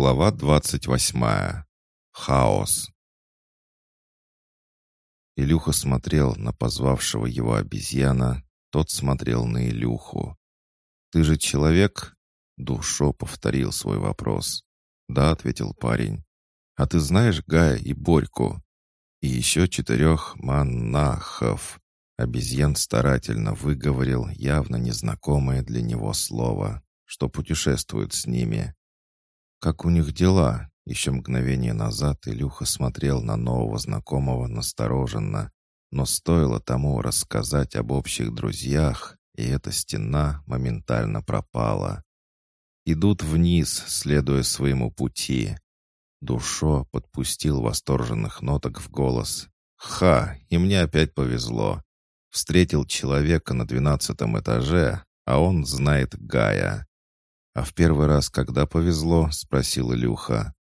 Глава двадцать восьмая. Хаос. Илюха смотрел на позвавшего его обезьяна, тот смотрел на Илюху. «Ты же человек?» Душо повторил свой вопрос. «Да», — ответил парень. «А ты знаешь Гая и Борьку?» «И еще четырех монахов». Обезьян старательно выговорил явно незнакомое для него слово, что путешествует с ними. «Как у них дела?» Еще мгновение назад Илюха смотрел на нового знакомого настороженно, но стоило тому рассказать об общих друзьях, и эта стена моментально пропала. Идут вниз, следуя своему пути. Душо подпустил восторженных ноток в голос. «Ха! И мне опять повезло. Встретил человека на двенадцатом этаже, а он знает Гая. «А в первый раз когда повезло?» — спросил Илюха.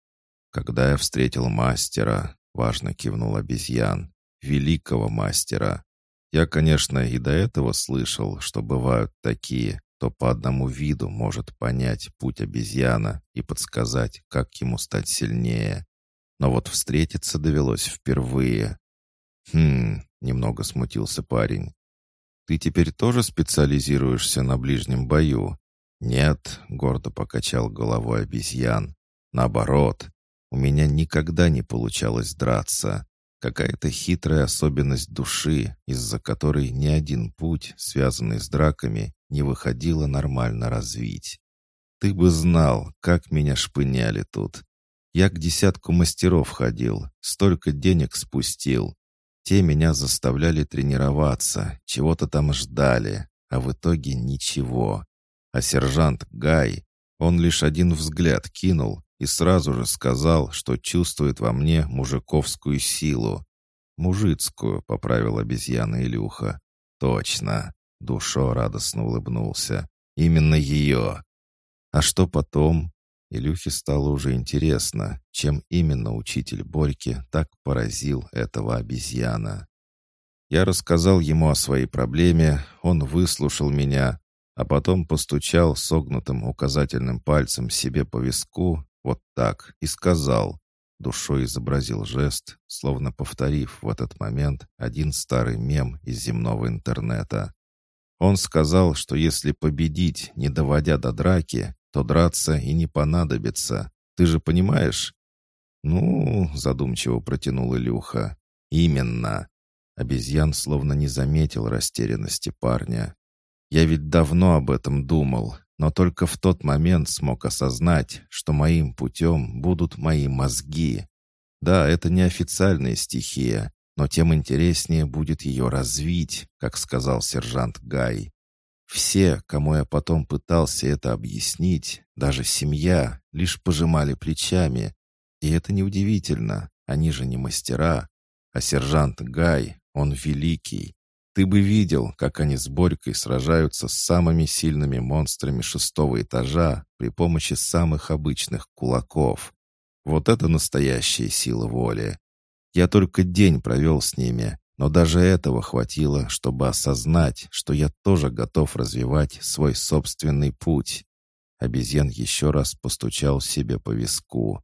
«Когда я встретил мастера», — важно кивнул обезьян. «Великого мастера. Я, конечно, и до этого слышал, что бывают такие, кто по одному виду может понять путь обезьяна и подсказать, как ему стать сильнее. Но вот встретиться довелось впервые. «Хм...» — немного смутился парень. «Ты теперь тоже специализируешься на ближнем бою?» «Нет», — гордо покачал головой обезьян. «Наоборот, у меня никогда не получалось драться. Какая-то хитрая особенность души, из-за которой ни один путь, связанный с драками, не выходило нормально развить. Ты бы знал, как меня шпыняли тут. Я к десятку мастеров ходил, столько денег спустил. Те меня заставляли тренироваться, чего-то там ждали, а в итоге ничего. А сержант Гай, он лишь один взгляд кинул и сразу же сказал, что чувствует во мне мужиковскую силу. «Мужицкую», — поправил обезьяна Илюха. «Точно!» — Душо радостно улыбнулся. «Именно ее!» «А что потом?» Илюхе стало уже интересно, чем именно учитель Борьки так поразил этого обезьяна. Я рассказал ему о своей проблеме, он выслушал меня, а потом постучал согнутым указательным пальцем себе по виску, вот так, и сказал, душой изобразил жест, словно повторив в этот момент один старый мем из земного интернета. Он сказал, что если победить, не доводя до драки, то драться и не понадобится. Ты же понимаешь? «Ну...» — задумчиво протянул Илюха. «Именно». Обезьян словно не заметил растерянности парня. Я ведь давно об этом думал, но только в тот момент смог осознать, что моим путем будут мои мозги. Да, это не официальная стихия, но тем интереснее будет ее развить, как сказал сержант Гай. Все, кому я потом пытался это объяснить, даже семья, лишь пожимали плечами. И это неудивительно, они же не мастера. А сержант Гай, он великий, ты бы видел, как они с Борькой сражаются с самыми сильными монстрами шестого этажа при помощи самых обычных кулаков. Вот это настоящая сила воли. Я только день провел с ними, но даже этого хватило, чтобы осознать, что я тоже готов развивать свой собственный путь. Обезьян еще раз постучал себе по виску.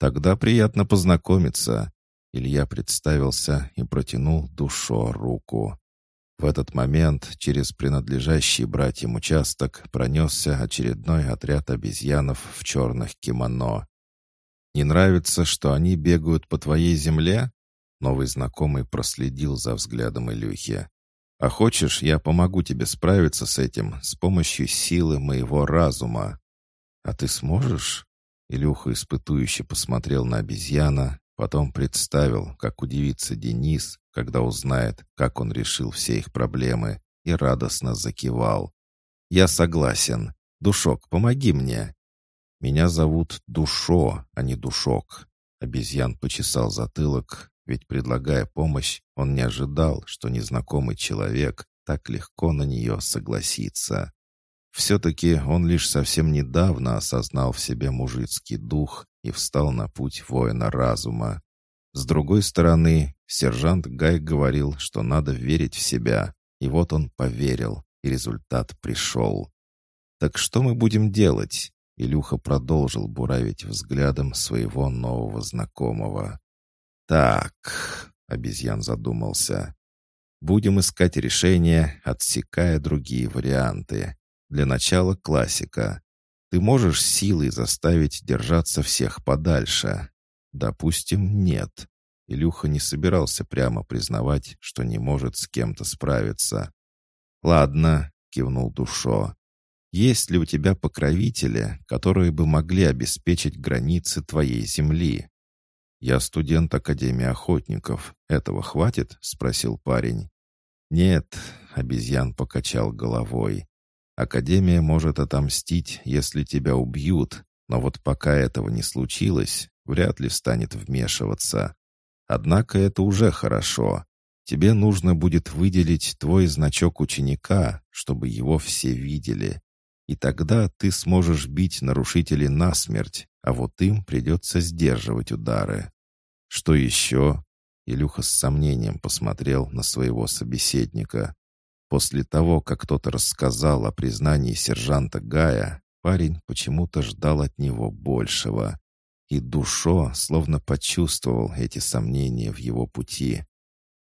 «Тогда приятно познакомиться». Илья представился и протянул душо руку. В этот момент через принадлежащий братьям участок пронесся очередной отряд обезьянов в черных кимоно. «Не нравится, что они бегают по твоей земле?» Новый знакомый проследил за взглядом Илюхи. «А хочешь, я помогу тебе справиться с этим с помощью силы моего разума?» «А ты сможешь?» Илюха испытующе посмотрел на обезьяна, потом представил, как удивится Денис, когда узнает, как он решил все их проблемы, и радостно закивал. «Я согласен. Душок, помоги мне». «Меня зовут Душо, а не Душок». Обезьян почесал затылок, ведь, предлагая помощь, он не ожидал, что незнакомый человек так легко на нее согласится. Все-таки он лишь совсем недавно осознал в себе мужицкий дух и встал на путь воина разума. С другой стороны, сержант Гай говорил, что надо верить в себя, и вот он поверил, и результат пришел. «Так что мы будем делать?» Илюха продолжил буравить взглядом своего нового знакомого. «Так», — обезьян задумался, — «будем искать решение, отсекая другие варианты. Для начала классика. Ты можешь силой заставить держаться всех подальше? Допустим, нет. Илюха не собирался прямо признавать, что не может с кем-то справиться. «Ладно», — кивнул Душо. «Есть ли у тебя покровители, которые бы могли обеспечить границы твоей земли?» «Я студент Академии охотников. Этого хватит?» — спросил парень. «Нет», — обезьян покачал головой. «Академия может отомстить, если тебя убьют, но вот пока этого не случилось, вряд ли станет вмешиваться. Однако это уже хорошо. Тебе нужно будет выделить твой значок ученика, чтобы его все видели. И тогда ты сможешь бить нарушителей насмерть, а вот им придется сдерживать удары. Что еще? Илюха с сомнением посмотрел на своего собеседника. После того, как кто-то рассказал о признании сержанта Гая, парень почему-то ждал от него большего и Душо словно почувствовал эти сомнения в его пути.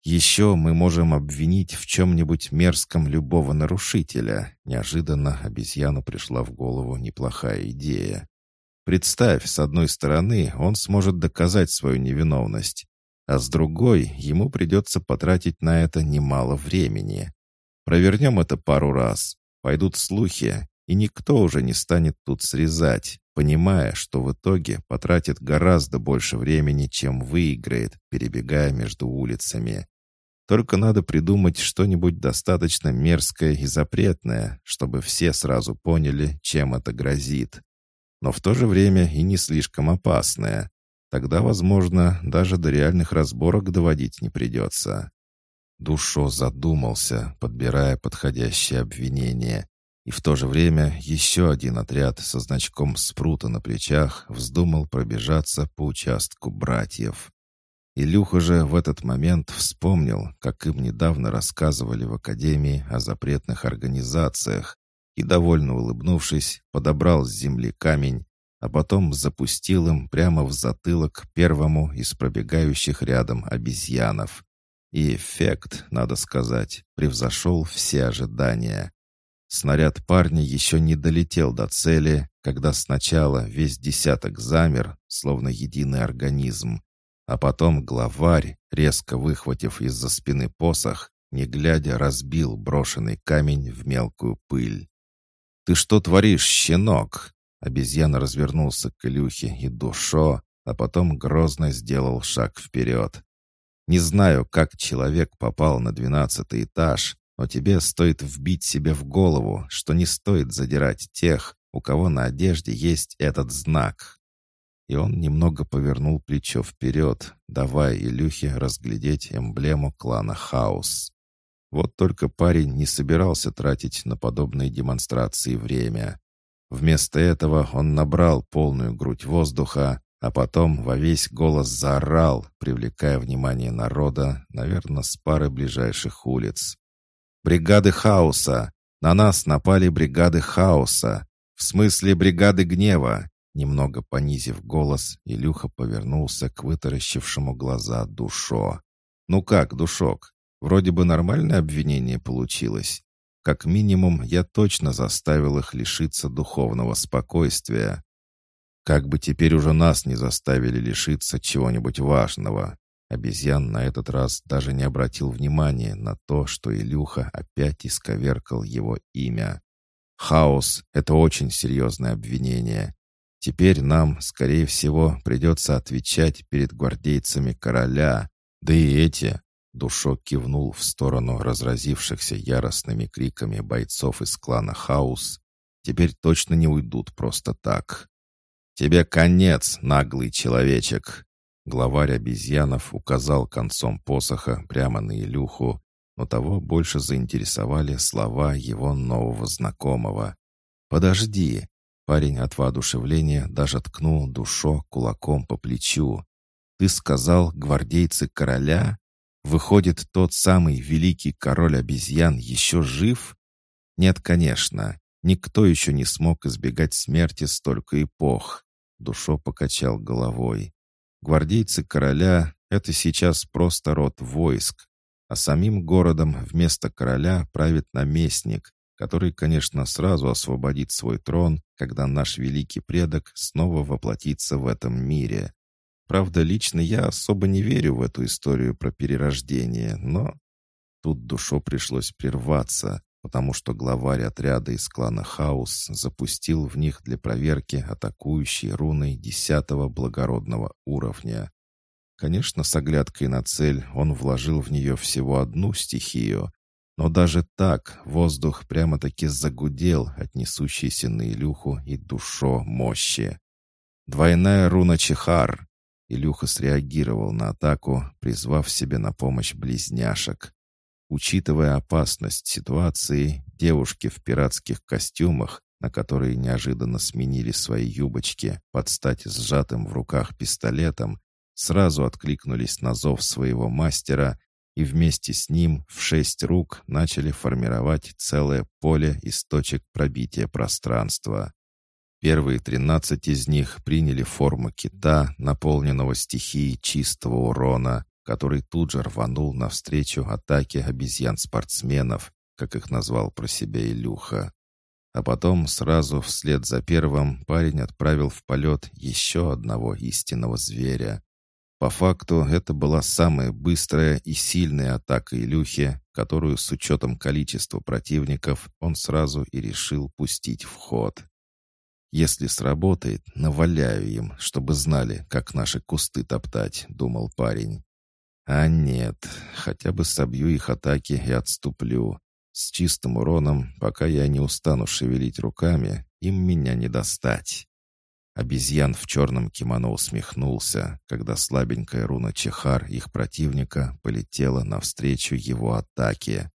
«Еще мы можем обвинить в чем-нибудь мерзком любого нарушителя», неожиданно обезьяну пришла в голову неплохая идея. «Представь, с одной стороны, он сможет доказать свою невиновность, а с другой ему придется потратить на это немало времени. Провернем это пару раз, пойдут слухи, и никто уже не станет тут срезать, понимая, что в итоге потратит гораздо больше времени, чем выиграет, перебегая между улицами. Только надо придумать что-нибудь достаточно мерзкое и запретное, чтобы все сразу поняли, чем это грозит. Но в то же время и не слишком опасное. Тогда, возможно, даже до реальных разборок доводить не придется. Душо задумался, подбирая подходящее обвинение, и в то же время еще один отряд со значком спрута на плечах вздумал пробежаться по участку братьев. Илюха же в этот момент вспомнил, как им недавно рассказывали в Академии о запретных организациях, и, довольно улыбнувшись, подобрал с земли камень, а потом запустил им прямо в затылок первому из пробегающих рядом обезьянов. И эффект, надо сказать, превзошел все ожидания. Снаряд парня еще не долетел до цели, когда сначала весь десяток замер, словно единый организм, а потом главарь, резко выхватив из-за спины посох, не глядя, разбил брошенный камень в мелкую пыль. «Ты что творишь, щенок?» Обезьяна развернулся к Илюхе и Душо, а потом грозно сделал шаг вперед. «Не знаю, как человек попал на двенадцатый этаж, но тебе стоит вбить себе в голову, что не стоит задирать тех, у кого на одежде есть этот знак. И он немного повернул плечо вперед, давая Илюхе разглядеть эмблему клана Хаус. Вот только парень не собирался тратить на подобные демонстрации время. Вместо этого он набрал полную грудь воздуха, а потом во весь голос заорал, привлекая внимание народа, наверное, с пары ближайших улиц. Бригады хаоса! На нас напали бригады хаоса! В смысле бригады гнева!» Немного понизив голос, Илюха повернулся к вытаращившему глаза Душо. «Ну как, Душок, вроде бы нормальное обвинение получилось. Как минимум, я точно заставил их лишиться духовного спокойствия. Как бы теперь уже нас не заставили лишиться чего-нибудь важного. Обезьян на этот раз даже не обратил внимания на то, что Илюха опять исковеркал его имя. «Хаос — это очень серьезное обвинение. Теперь нам, скорее всего, придется отвечать перед гвардейцами короля. Да и эти...» Душок кивнул в сторону разразившихся яростными криками бойцов из клана Хаус. «Теперь точно не уйдут просто так. Тебе конец, наглый человечек!» Главарь обезьянов указал концом посоха прямо на Илюху, но того больше заинтересовали слова его нового знакомого. «Подожди!» Парень от воодушевления даже ткнул Душо кулаком по плечу. «Ты сказал, гвардейцы короля? Выходит, тот самый великий король обезьян еще жив?» «Нет, конечно. Никто еще не смог избегать смерти столько эпох. Душо покачал головой. Гвардейцы короля — это сейчас просто род войск, а самим городом вместо короля правит наместник, который, конечно, сразу освободит свой трон, когда наш великий предок снова воплотится в этом мире. Правда, лично я особо не верю в эту историю про перерождение, но... Тут Душо пришлось прерваться, потому что главарь отряда из клана Хаус запустил в них для проверки атакующие руны десятого благородного уровня. Конечно, с оглядкой на цель он вложил в нее всего одну стихию, но даже так воздух прямо-таки загудел от несущейся на Илюху и душо мощи. «Двойная руна Чехар!» Илюха среагировал на атаку, призвав себе на помощь близняшек. Учитывая опасность ситуации, девушки в пиратских костюмах, на которые неожиданно сменили свои юбочки под стать сжатым в руках пистолетом, сразу откликнулись на зов своего мастера и вместе с ним в шесть рук начали формировать целое поле из точек пробития пространства. Первые тринадцать из них приняли форму кита, наполненного стихией чистого урона, который тут же рванул навстречу атаке обезьян-спортсменов, как их назвал про себя Илюха. А потом сразу вслед за первым парень отправил в полет еще одного истинного зверя. По факту это была самая быстрая и сильная атака Илюхи, которую с учетом количества противников он сразу и решил пустить в ход. «Если сработает, наваляю им, чтобы знали, как наши кусты топтать», — думал парень. «А нет, хотя бы собью их атаки и отступлю. С чистым уроном, пока я не устану шевелить руками, им меня не достать». Обезьян в черном кимоно усмехнулся, когда слабенькая руна Чехар, их противника, полетела навстречу его атаке.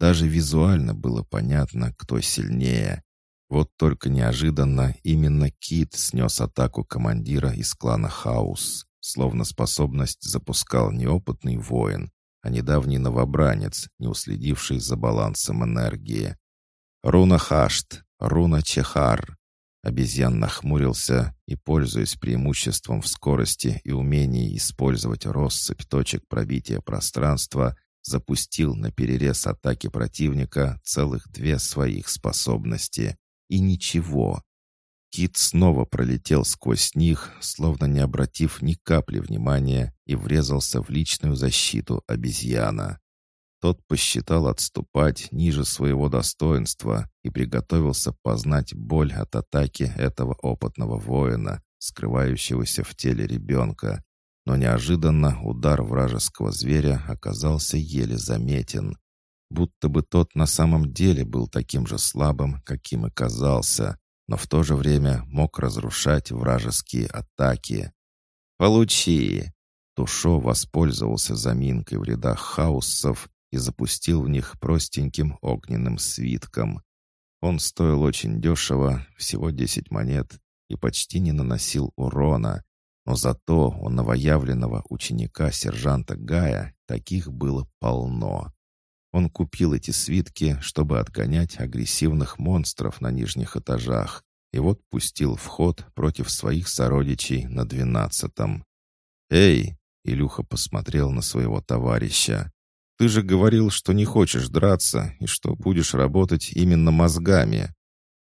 Даже визуально было понятно, кто сильнее. Вот только неожиданно именно Кит снес атаку командира из клана Хаус, словно способность запускал не опытный воин, а недавний новобранец, не уследивший за балансом энергии. Руна Хашт, руна Чехар. Обезьян нахмурился и, пользуясь преимуществом в скорости и умении использовать россыпь точек пробития пространства, запустил на перерез атаки противника целых две своих способности. И ничего. Кит снова пролетел сквозь них, словно не обратив ни капли внимания, и врезался в личную защиту обезьяна. Тот посчитал отступать ниже своего достоинства и приготовился познать боль от атаки этого опытного воина, скрывающегося в теле ребенка. Но неожиданно удар вражеского зверя оказался еле заметен будто бы тот на самом деле был таким же слабым, каким и казался, но в то же время мог разрушать вражеские атаки. «Получи!» Тушо воспользовался заминкой в рядах хаоссов и запустил в них простеньким огненным свитком. Он стоил очень дешево, всего 10 монет, и почти не наносил урона, но зато у новоявленного ученика сержанта Гая таких было полно. Он купил эти свитки, чтобы отгонять агрессивных монстров на нижних этажах, и вот пустил в ход против своих сородичей на двенадцатом. «Эй!» — Илюха посмотрел на своего товарища. «Ты же говорил, что не хочешь драться и что будешь работать именно мозгами».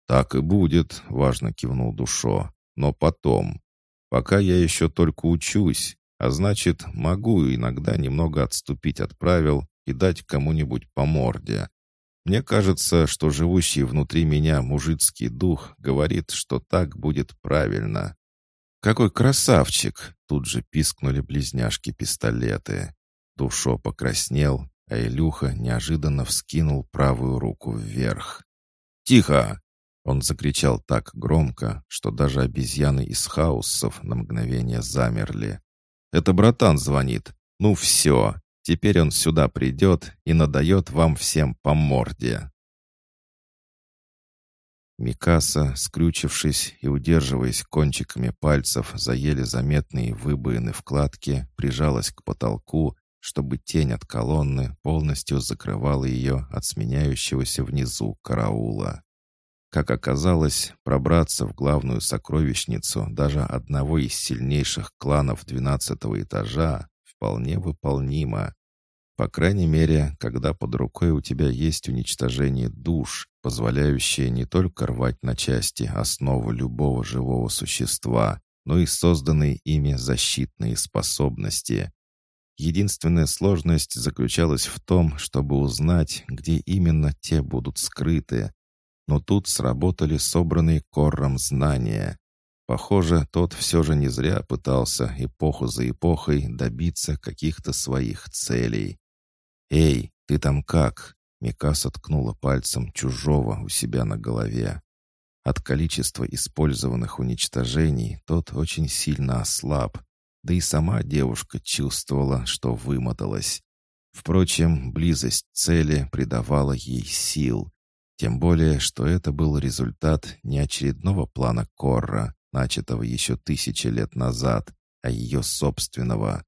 «Так и будет», — важно кивнул Душо. «Но потом. Пока я еще только учусь, а значит, могу иногда немного отступить от правил и дать кому-нибудь по морде. Мне кажется, что живущий внутри меня мужицкий дух говорит, что так будет правильно. «Какой красавчик!» — тут же пискнули близняшки-пистолеты. Душо покраснел, а Илюха неожиданно вскинул правую руку вверх. «Тихо!» Он закричал так громко, что даже обезьяны из хаоссов на мгновение замерли. «Это братан звонит. Ну все, Теперь он сюда придет и надает вам всем по морде». Микаса, скрючившись и удерживаясь кончиками пальцев за еле заметные выбоины вкладки, прижалась к потолку, чтобы тень от колонны полностью закрывала ее от сменяющегося внизу караула. Как оказалось, пробраться в главную сокровищницу даже одного из сильнейших кланов двенадцатого этажа вполне выполнимо. По крайней мере, когда под рукой у тебя есть уничтожение душ, позволяющее не только рвать на части основу любого живого существа, но и созданные ими защитные способности. Единственная сложность заключалась в том, чтобы узнать, где именно те будут скрыты, но тут сработали собранные Корром знания. Похоже, тот все же не зря пытался эпоху за эпохой добиться каких-то своих целей. «Эй, ты там как?» Микаса ткнула пальцем чужого у себя на голове. От количества использованных уничтожений тот очень сильно ослаб, да и сама девушка чувствовала, что вымоталась. Впрочем, близость цели придавала ей сил, тем более, что это был результат не очередного плана Корра, начатого еще тысячи лет назад, а ее собственного.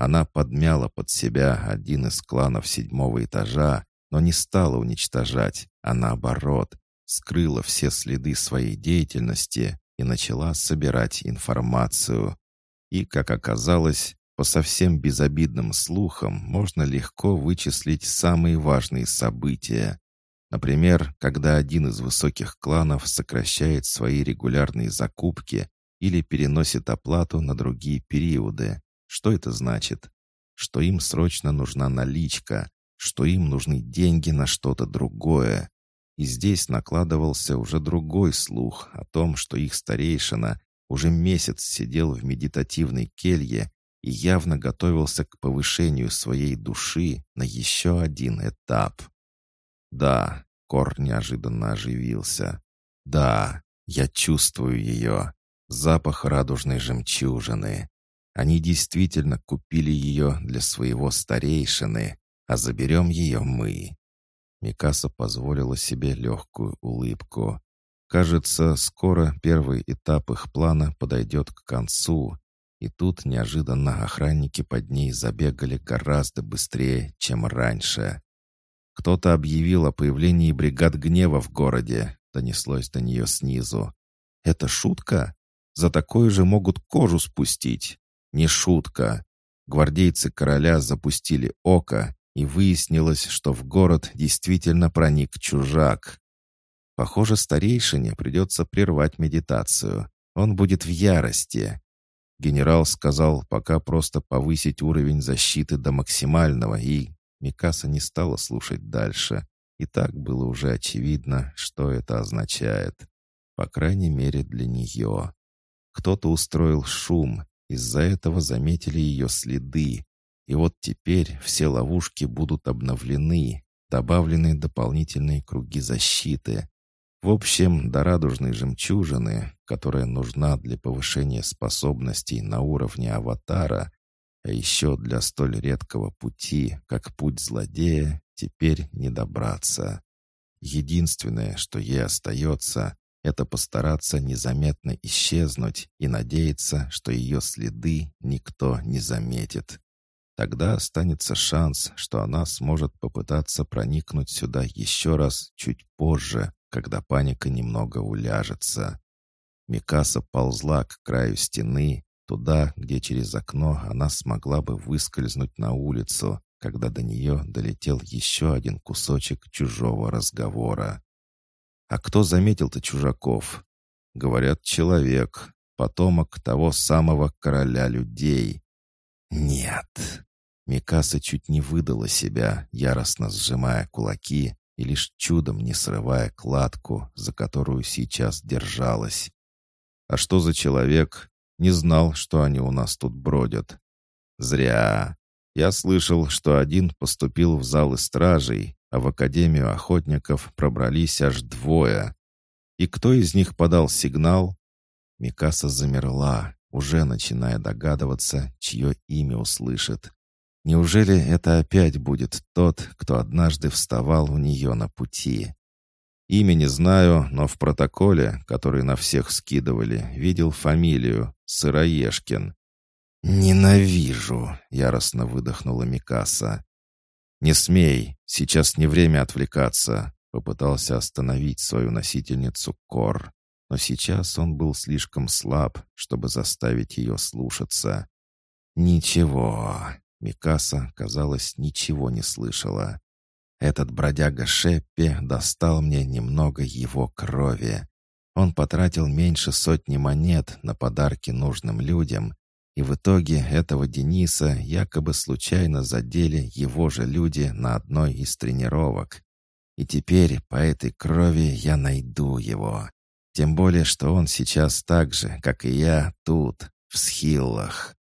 Она подмяла под себя один из кланов седьмого этажа, но не стала уничтожать, а наоборот, скрыла все следы своей деятельности и начала собирать информацию. И, как оказалось, по совсем безобидным слухам можно легко вычислить самые важные события, Например, когда один из высоких кланов сокращает свои регулярные закупки или переносит оплату на другие периоды. Что это значит? Что им срочно нужна наличка, что им нужны деньги на что-то другое. И здесь накладывался уже другой слух о том, что их старейшина уже месяц сидел в медитативной келье и явно готовился к повышению своей души на еще один этап. Да, Кор неожиданно оживился. Да, я чувствую ее. Запах радужной жемчужины. Они действительно купили ее для своего старейшины, а заберем ее мы. Микаса позволила себе легкую улыбку. Кажется, скоро первый этап их плана подойдет к концу, и тут неожиданно охранники под ней забегали гораздо быстрее, чем раньше. «Кто-то объявил о появлении бригад гнева в городе», — донеслось до нее снизу. «Это шутка? За такое же могут кожу спустить». «Не шутка. Гвардейцы короля запустили око, и выяснилось, что в город действительно проник чужак. Похоже, старейшине придется прервать медитацию. Он будет в ярости. Генерал сказал пока просто повысить уровень защиты до максимального и Микаса не стала слушать дальше, и так было уже очевидно, что это означает. По крайней мере, для нее. Кто-то устроил шум, из-за этого заметили ее следы. И вот теперь все ловушки будут обновлены, добавлены дополнительные круги защиты. В общем, до радужной жемчужины, которая нужна для повышения способностей на уровне аватара, а еще для столь редкого пути, как путь злодея, теперь не добраться. Единственное, что ей остается, это постараться незаметно исчезнуть и надеяться, что ее следы никто не заметит. Тогда останется шанс, что она сможет попытаться проникнуть сюда еще раз чуть позже, когда паника немного уляжется. Микаса ползла к краю стены, Туда, где через окно она смогла бы выскользнуть на улицу, когда до нее долетел еще один кусочек чужого разговора. «А кто заметил-то чужаков?» «Говорят, человек, потомок того самого короля людей». «Нет». Микаса чуть не выдала себя, яростно сжимая кулаки и лишь чудом не срывая кладку, за которую сейчас держалась. «А что за человек?» Не знал, что они у нас тут бродят. Зря. Я слышал, что один поступил в залы стражей, а в Академию охотников пробрались аж двое. И кто из них подал сигнал? Микаса замерла, уже начиная догадываться, чье имя услышит. Неужели это опять будет тот, кто однажды вставал у нее на пути? Имя не знаю, но в протоколе, который на всех скидывали, видел фамилию Сыроежкин. «Ненавижу!» — яростно выдохнула Микаса. «Не смей, сейчас не время отвлекаться. попытался остановить свою носительницу Кор, но сейчас он был слишком слаб, чтобы заставить ее слушаться. «Ничего», — Микаса, казалось, ничего не слышала. «Этот бродяга Шеппи достал мне немного его крови. Он потратил меньше сотни монет на подарки нужным людям, и в итоге этого Дениса якобы случайно задели его же люди на одной из тренировок. И теперь по этой крови я найду его. Тем более, что он сейчас так же, как и я, тут, в Схиллах.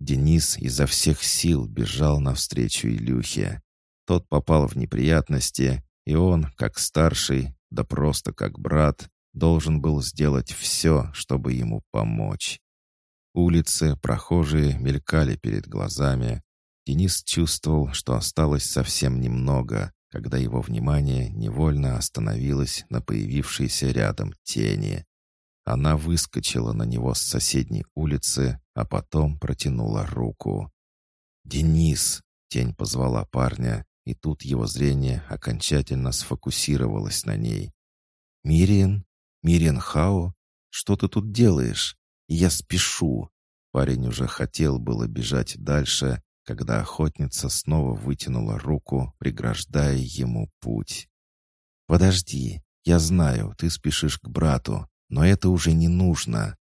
Денис изо всех сил бежал навстречу Илюхе. Тот попал в неприятности, и он, как старший, да просто как брат, должен был сделать все, чтобы ему помочь. Улицы, прохожие мелькали перед глазами. Денис чувствовал, что осталось совсем немного, когда его внимание невольно остановилось на появившейся рядом тени. Она выскочила на него с соседней улицы, а потом протянула руку. «Денис!» — тень позвала парня, и тут его зрение окончательно сфокусировалось на ней. «Мириен? Мириен Хао? Что ты тут делаешь? Я спешу!» Парень уже хотел было бежать дальше, когда охотница снова вытянула руку, преграждая ему путь. «Подожди, я знаю, ты спешишь к брату, но это уже не нужно.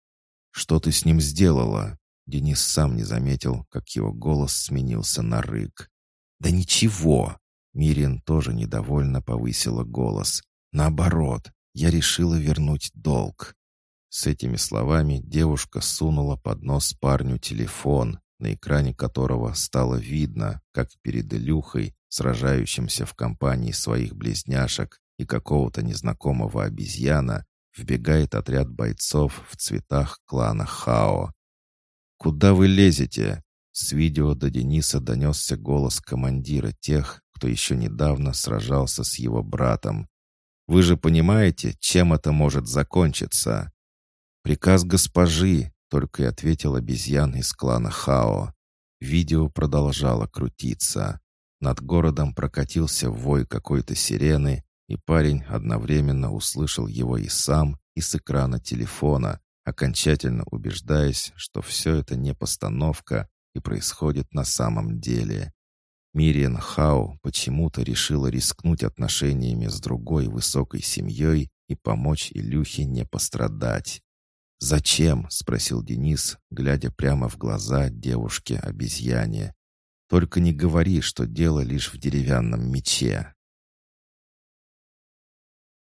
Что ты с ним сделала?» Денис сам не заметил, как его голос сменился на рык. «Да ничего!» Мирин тоже недовольно повысила голос. «Наоборот, я решила вернуть долг». С этими словами девушка сунула под нос парню телефон, на экране которого стало видно, как перед Илюхой, сражающимся в компании своих близняшек и какого-то незнакомого обезьяна, вбегает отряд бойцов в цветах клана Хао. «Куда вы лезете?» С видео до Дениса донесся голос командира тех, кто еще недавно сражался с его братом. «Вы же понимаете, чем это может закончиться?» «Приказ госпожи», — только и ответил обезьян из клана Хао. Видео продолжало крутиться. Над городом прокатился вой какой-то сирены, и парень одновременно услышал его и сам, и с экрана телефона, окончательно убеждаясь, что все это не постановка, и происходит на самом деле. Мириан Хау почему-то решила рискнуть отношениями с другой высокой семьей и помочь Илюхе не пострадать. «Зачем?» — спросил Денис, глядя прямо в глаза девушке-обезьяне. «Только не говори, что дело лишь в деревянном мече».